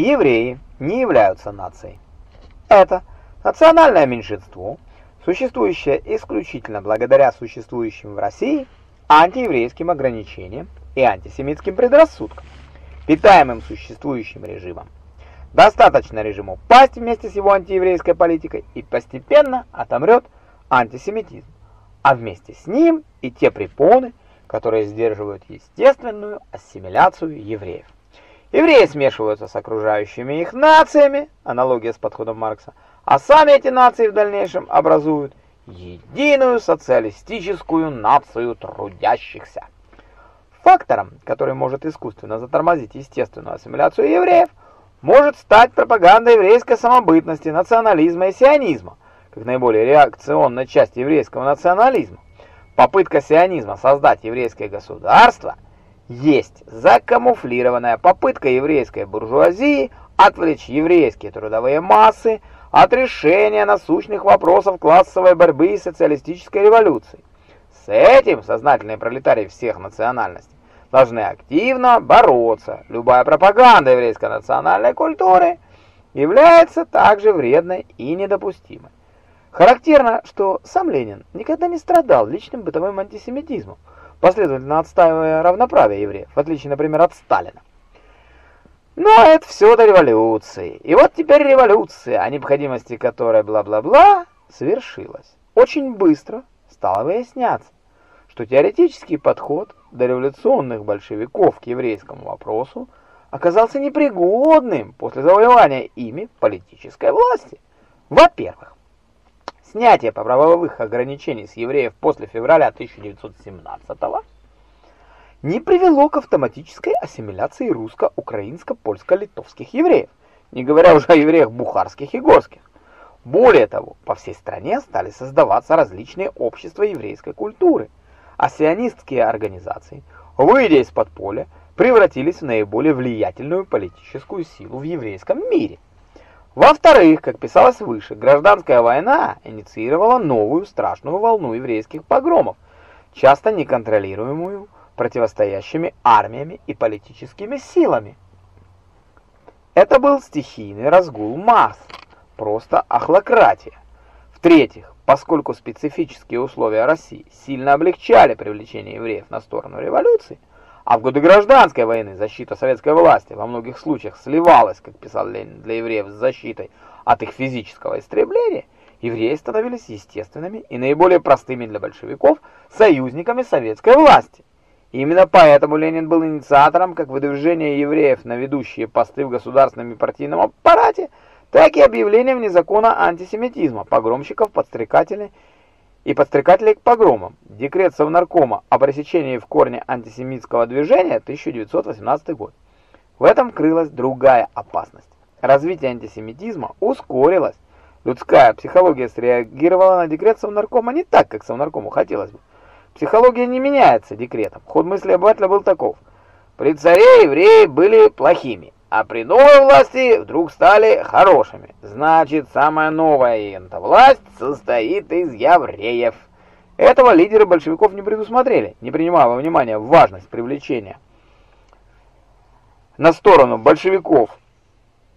евреи не являются нацией. Это национальное меньшинство, существующее исключительно благодаря существующим в России антиеврейским ограничениям и антисемитским предрассудкам, питаемым существующим режимом. Достаточно режиму пасть вместе с его антиеврейской политикой и постепенно отомрет антисемитизм, а вместе с ним и те препоны, которые сдерживают естественную ассимиляцию евреев. Евреи смешиваются с окружающими их нациями, аналогия с подходом Маркса, а сами эти нации в дальнейшем образуют единую социалистическую нацию трудящихся. Фактором, который может искусственно затормозить естественную ассимиляцию евреев, может стать пропаганда еврейской самобытности, национализма и сионизма, как наиболее реакционная часть еврейского национализма. Попытка сионизма создать еврейское государство есть закамуфлированная попытка еврейской буржуазии отвлечь еврейские трудовые массы от решения насущных вопросов классовой борьбы и социалистической революции. С этим сознательные пролетарии всех национальностей должны активно бороться. Любая пропаганда еврейской национальной культуры является также вредной и недопустимой. Характерно, что сам Ленин никогда не страдал личным бытовым антисемитизмом, последовательно отстаивая равноправие евреев, в отличие, например, от Сталина. Но это все до революции. И вот теперь революция, о необходимости которой бла-бла-бла, совершилась. Очень быстро стало выясняться, что теоретический подход до революционных большевиков к еврейскому вопросу оказался непригодным после завоевания ими политической власти. Во-первых, снятие правовых ограничений с евреев после февраля 1917 года не привело к автоматической ассимиляции русско-украинско-польско-литовских евреев, не говоря уже о евреях бухарских и горских. Более того, по всей стране стали создаваться различные общества еврейской культуры, а сионистские организации, выйдя из подполья, превратились в наиболее влиятельную политическую силу в еврейском мире. Во-вторых, как писалось выше, гражданская война инициировала новую страшную волну еврейских погромов, часто неконтролируемую противостоящими армиями и политическими силами. Это был стихийный разгул масс, просто ахлократия. В-третьих, поскольку специфические условия России сильно облегчали привлечение евреев на сторону революции, а в годы гражданской войны защита советской власти во многих случаях сливалась, как писал Ленин, для евреев с защитой от их физического истребления, евреи становились естественными и наиболее простыми для большевиков союзниками советской власти. Именно поэтому Ленин был инициатором как выдвижения евреев на ведущие посты в государственном и партийном аппарате, так и объявлением незакона антисемитизма, погромщиков, подстрекателей и подстрекателей к погромам. Декрет Совнаркома о пресечении в корне антисемитского движения 1918 год. В этом крылась другая опасность. Развитие антисемитизма ускорилось. Людская психология среагировала на декрет Совнаркома не так, как Совнаркому хотелось бы. Психология не меняется декретом. Ход мысли обывателя был таков. При царе евреи были плохими, а при новой власти вдруг стали хорошими. Значит, самая новая власть состоит из евреев. Этого лидеры большевиков не предусмотрели, не принимая во внимание важность привлечения на сторону большевиков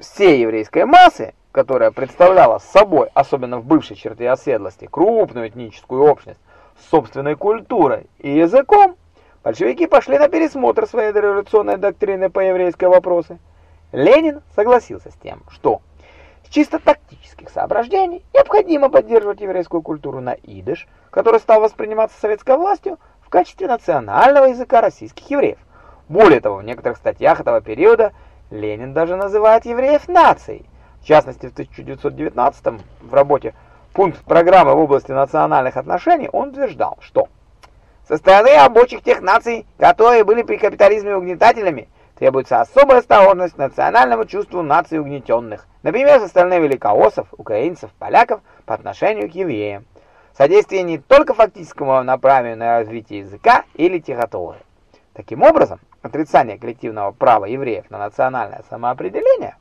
всей еврейской массы, которая представляла собой, особенно в бывшей черте оседлости, крупную этническую общность, собственной культурой и языком, большевики пошли на пересмотр своей революционной доктрины по еврейской вопросы. Ленин согласился с тем, что с чисто тактических соображений необходимо поддерживать еврейскую культуру на идыш, который стал восприниматься советской властью в качестве национального языка российских евреев. Более того, в некоторых статьях этого периода Ленин даже называет евреев нацией. В частности, в 1919 в работе пункт программы в области национальных отношений, он утверждал, что со стороны рабочих тех наций, которые были при капитализме угнетателями, требуется особая осторожность национальному чувству наций угнетенных, например, со стороны великоосов, украинцев, поляков по отношению к евреям. Содействие не только фактическому направлению на развитие языка и литературы. Таким образом, отрицание коллективного права евреев на национальное самоопределение,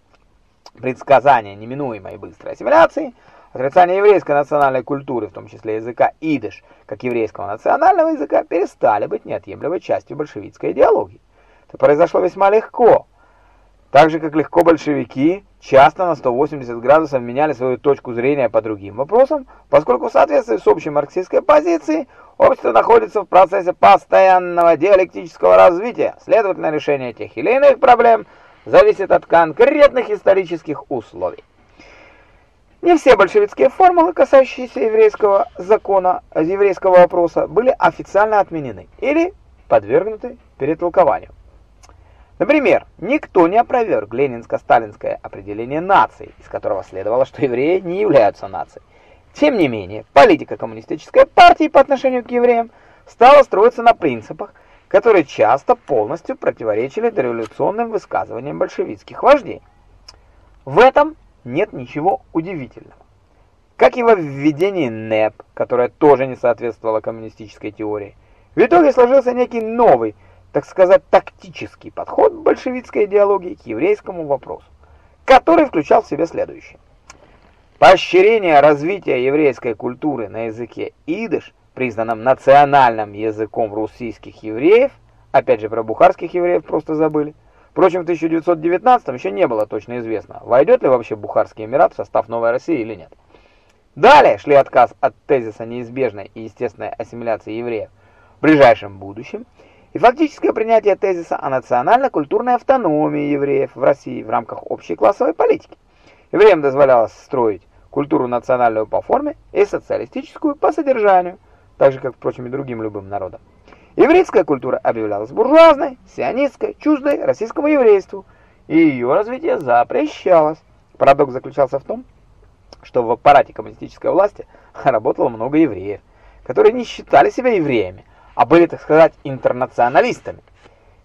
предсказание неминуемой быстрой ассимиляции – Отрицание еврейской национальной культуры, в том числе языка идыш, как еврейского национального языка, перестали быть неотъемлемой частью большевистской идеологии. Это произошло весьма легко. Так же, как легко большевики часто на 180 градусов меняли свою точку зрения по другим вопросам, поскольку в соответствии с общей марксистской позицией общество находится в процессе постоянного диалектического развития, следовательно, решение тех или иных проблем зависит от конкретных исторических условий. Не все большевистские формулы, касающиеся еврейского закона, еврейского вопроса, были официально отменены или подвергнуты перетолкованию. Например, никто не опроверг ленинско-сталинское определение нации, из которого следовало, что евреи не являются нацией. Тем не менее, политика коммунистической партии по отношению к евреям стала строиться на принципах, которые часто полностью противоречили дореволюционным высказываниям большевистских вождей. В этом нет ничего удивительного. Как и во введении НЭП, которое тоже не соответствовало коммунистической теории, в итоге сложился некий новый, так сказать, тактический подход большевистской идеологии к еврейскому вопросу, который включал в себя следующее. Поощрение развития еврейской культуры на языке идыш, признанном национальным языком русских евреев, опять же про бухарских евреев просто забыли, Впрочем, в 1919 еще не было точно известно, войдет ли вообще Бухарский Эмират в состав Новой России или нет. Далее шли отказ от тезиса неизбежной и естественной ассимиляции евреев в ближайшем будущем и фактическое принятие тезиса о национально-культурной автономии евреев в России в рамках общей классовой политики. Евреям дозволялось строить культуру национальную по форме и социалистическую по содержанию, так же как, впрочем, и другим любым народам. Еврейская культура объявлялась буржуазной, сионистской, чуждой российскому еврейству, и ее развитие запрещалось. Парадокс заключался в том, что в аппарате коммунистической власти работало много евреев, которые не считали себя евреями, а были, так сказать, интернационалистами.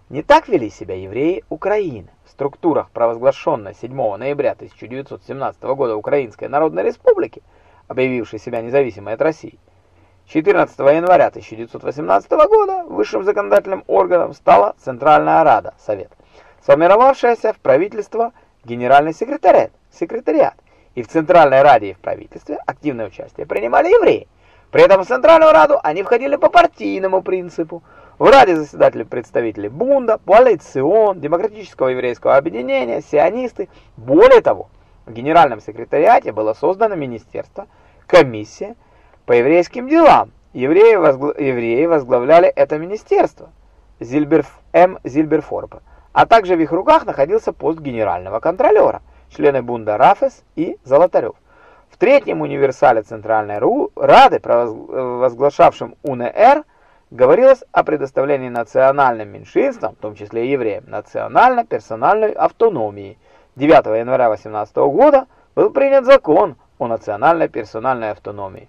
Не так вели себя евреи Украины. В структурах провозглашенной 7 ноября 1917 года Украинской Народной Республики, объявившей себя независимой от России, 14 января 1918 года высшим законодательным органом стала Центральная Рада, Совет, сформировавшаяся в правительство Генеральный секретариат, секретариат. И в Центральной Раде и в правительстве активное участие принимали евреи. При этом в Центральную Раду они входили по партийному принципу. В Раде заседатели представители Бунда, Коалицион, Демократического еврейского объединения, сионисты. Более того, в Генеральном секретариате было создано министерство, комиссия, по еврейским делам. Евреи, возгла... евреи возглавляли это министерство, Зильберф... М. Зильберфорба, а также в их руках находился пост генерального контролера, члены Бунда Рафес и Золотарев. В третьем универсале Центральной Рады, возглашавшем УНР, говорилось о предоставлении национальным меньшинствам, в том числе и евреям, национально-персональной автономии. 9 января 18 года был принят закон о национальной персональной автономии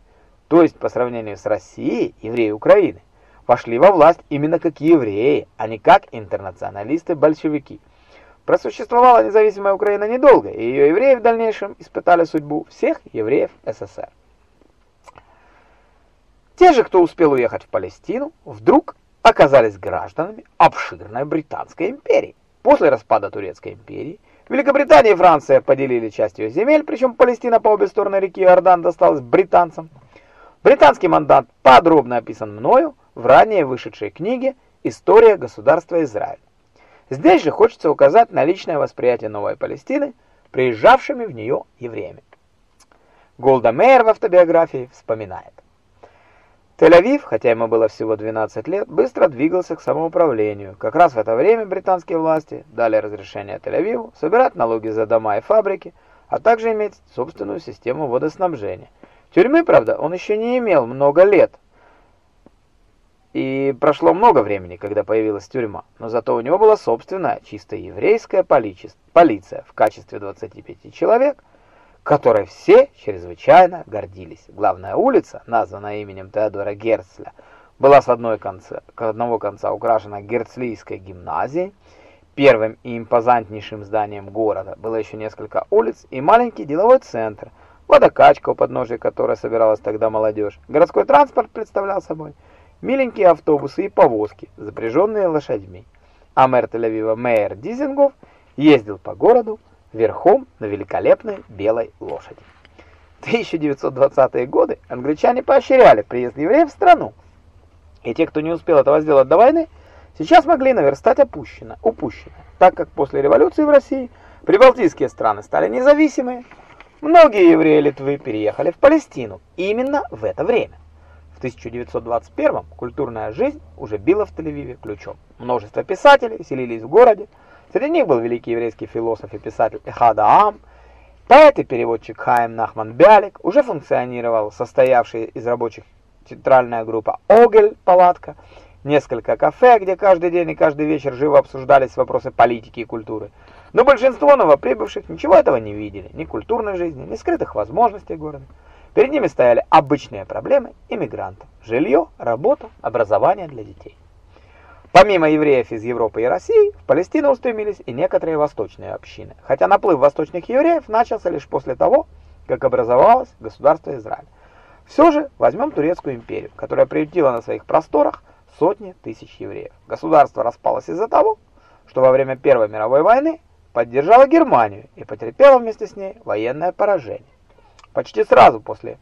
то есть по сравнению с Россией, евреи Украины, вошли во власть именно как евреи, а не как интернационалисты-большевики. Просуществовала независимая Украина недолго, и ее евреи в дальнейшем испытали судьбу всех евреев СССР. Те же, кто успел уехать в Палестину, вдруг оказались гражданами обширной Британской империи. После распада Турецкой империи Великобритания и Франция поделили часть ее земель, причем Палестина по обе стороны реки Иордан досталась британцам. Британский мандат подробно описан мною в ранее вышедшей книге «История государства Израиль». Здесь же хочется указать на личное восприятие Новой Палестины приезжавшими в нее евреями. Голда Меир в автобиографии вспоминает. Тель-Авив, хотя ему было всего 12 лет, быстро двигался к самоуправлению. Как раз в это время британские власти дали разрешение Тель-Авиву собирать налоги за дома и фабрики, а также иметь собственную систему водоснабжения – Тюрьмы, правда, он еще не имел много лет. И прошло много времени, когда появилась тюрьма, но зато у него была собственная чисто еврейская полиция в качестве 25 человек, которой все чрезвычайно гордились. Главная улица, названная именем Теодора Герцля, была с одной конца, одного конца украшена Герцлийской гимназией, первым и импозантнейшим зданием города. Было еще несколько улиц и маленький деловой центр – водокачка, у подножия которой собиралась тогда молодежь. Городской транспорт представлял собой миленькие автобусы и повозки, запряженные лошадьми. А мэр Тель-Авива, мэр Дизингов, ездил по городу верхом на великолепной белой лошади. В 1920-е годы англичане поощряли приезд евреев в страну. И те, кто не успел этого сделать до войны, сейчас могли наверстать опущенное, упущенное, так как после революции в России прибалтийские страны стали независимые, многие евреи Литвы переехали в Палестину именно в это время. В 1921 культурная жизнь уже била в Тель-Авиве ключом. Множество писателей селились в городе. Среди них был великий еврейский философ и писатель Эхад Аам, поэт и переводчик Хаим Нахман Бялик, уже функционировал состоявшая из рабочих театральная группа «Огель» палатка, несколько кафе, где каждый день и каждый вечер живо обсуждались вопросы политики и культуры. Но большинство новоприбывших ничего этого не видели, ни культурной жизни, ни скрытых возможностей города. Перед ними стояли обычные проблемы иммигрантов – жилье, работа, образование для детей. Помимо евреев из Европы и России, в Палестину устремились и некоторые восточные общины, хотя наплыв восточных евреев начался лишь после того, как образовалось государство Израиль. Все же возьмем Турецкую империю, которая приютила на своих просторах сотни тысяч евреев. Государство распалось из-за того, что во время Первой мировой войны поддержало Германию и потерпело вместе с ней военное поражение. Почти сразу после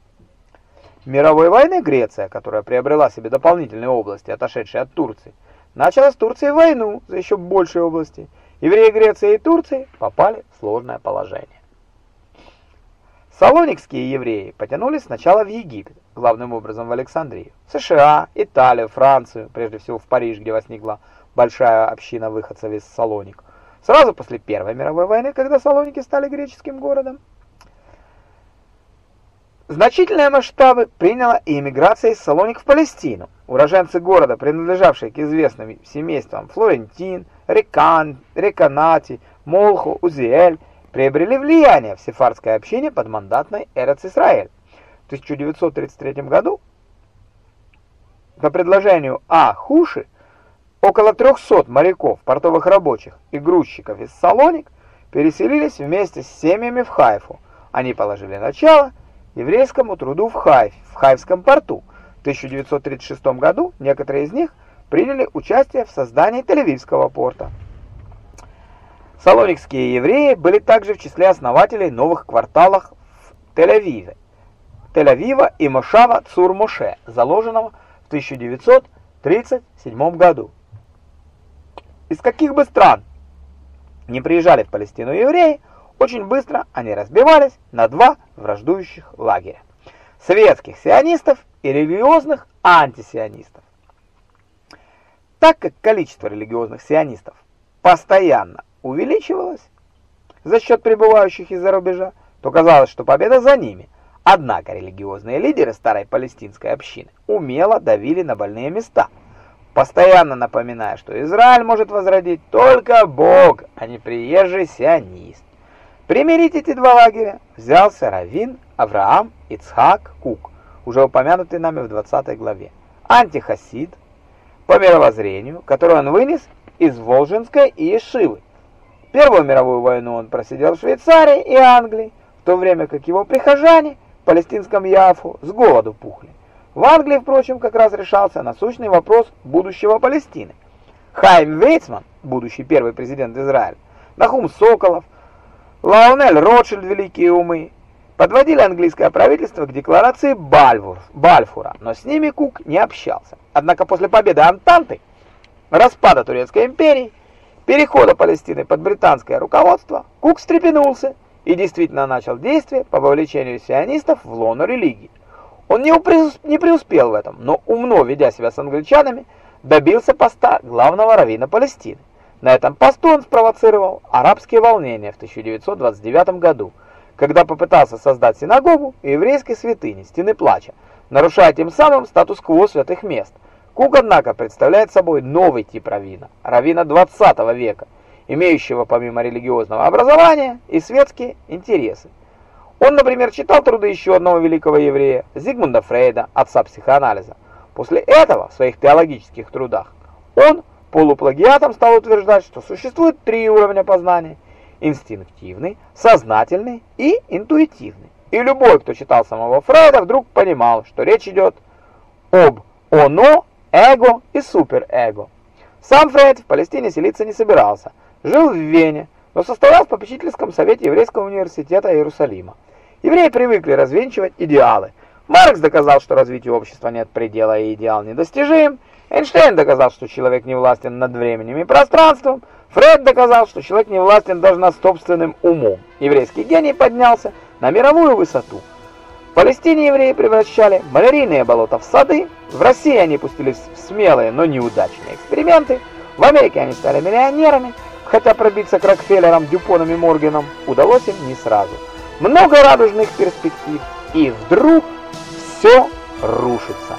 мировой войны Греция, которая приобрела себе дополнительные области, отошедшие от Турции, начала с Турцией войну за еще большие области. Евреи Греции и Турции попали в сложное положение. Салоникские евреи потянулись сначала в Египет, главным образом в Александрию, США, Италию, Францию, прежде всего в Париж, где возникла большая община выходцев из Салоник. Сразу после Первой мировой войны, когда Салоники стали греческим городом, Значительные масштабы приняла и эмиграция из Салоник в Палестину. Уроженцы города, принадлежавшие к известным семействам Флорентин, Рекан, Реканати, Молху, Узиэль, приобрели влияние в сефардской общине под мандатной Эрец-Исраэль. В 1933 году по предложению А. Хуши около 300 моряков, портовых рабочих и грузчиков из Салоник переселились вместе с семьями в Хайфу. Они положили начало еврейскому труду в Хайф, в Хайфском порту. В 1936 году некоторые из них приняли участие в создании Тель-Авивского порта. Салоникские евреи были также в числе основателей новых кварталов в Тель-Авиве. Тель-Авива и Мошава Цур-Моше, заложенного в 1937 году. Из каких бы стран не приезжали в Палестину евреи, очень быстро они разбивались на два враждующих лагеря – светских сионистов и религиозных антисионистов. Так как количество религиозных сионистов постоянно увеличивалось за счет прибывающих из-за рубежа, то казалось, что победа за ними. Однако религиозные лидеры старой палестинской общины умело давили на больные места, постоянно напоминая, что Израиль может возродить только Бог, а не приезжий сионист. Примирить эти два лагеря взялся Равин, Авраам, Ицхак, Кук, уже упомянутый нами в 20 главе. Антихасид, по мировоззрению, которое он вынес из Волжинской и Ешивы. Первую мировую войну он просидел в Швейцарии и Англии, в то время как его прихожане в палестинском Яфу с голоду пухли. В Англии, впрочем, как раз решался насущный вопрос будущего Палестины. Хайм Вейцман, будущий первый президент Израиля, Нахум Соколов, Лаонель Ротшильд, великие умы, подводили английское правительство к декларации Бальфур, Бальфура, но с ними Кук не общался. Однако после победы Антанты, распада Турецкой империи, перехода Палестины под британское руководство, Кук встрепенулся и действительно начал действия по вовлечению сионистов в лоно религии. Он не, не преуспел в этом, но умно, ведя себя с англичанами, добился поста главного раввина Палестины. На этом посту он спровоцировал арабские волнения в 1929 году, когда попытался создать синагогу и еврейской святыни Стены Плача, нарушая тем самым статус-кво святых мест. Кук, однако, представляет собой новый тип раввина, раввина 20 века, имеющего помимо религиозного образования и светские интересы. Он, например, читал труды еще одного великого еврея, Зигмунда Фрейда, отца психоанализа. После этого в своих теологических трудах он Полуплагиатом стал утверждать, что существует три уровня познания – инстинктивный, сознательный и интуитивный. И любой, кто читал самого Фрейда, вдруг понимал, что речь идет об оно, эго и суперэго. Сам Фрейд в Палестине селиться не собирался, жил в Вене, но состоял в попечительском совете Еврейского университета Иерусалима. Евреи привыкли развенчивать идеалы. Маркс доказал, что развитию общества нет предела и идеал недостижим – Эйнштейн доказал, что человек не властен над временем и пространством. Фред доказал, что человек не властен даже над собственным умом. Еврейский гений поднялся на мировую высоту. В Палестине евреи превращали малярийные болота в сады, в России они пустились в смелые, но неудачные эксперименты, в Америке они стали миллионерами, хотя пробиться к Рокфеллерам, Дюпонам и Морганом удалось им не сразу. Много радужных перспектив, и вдруг все рушится.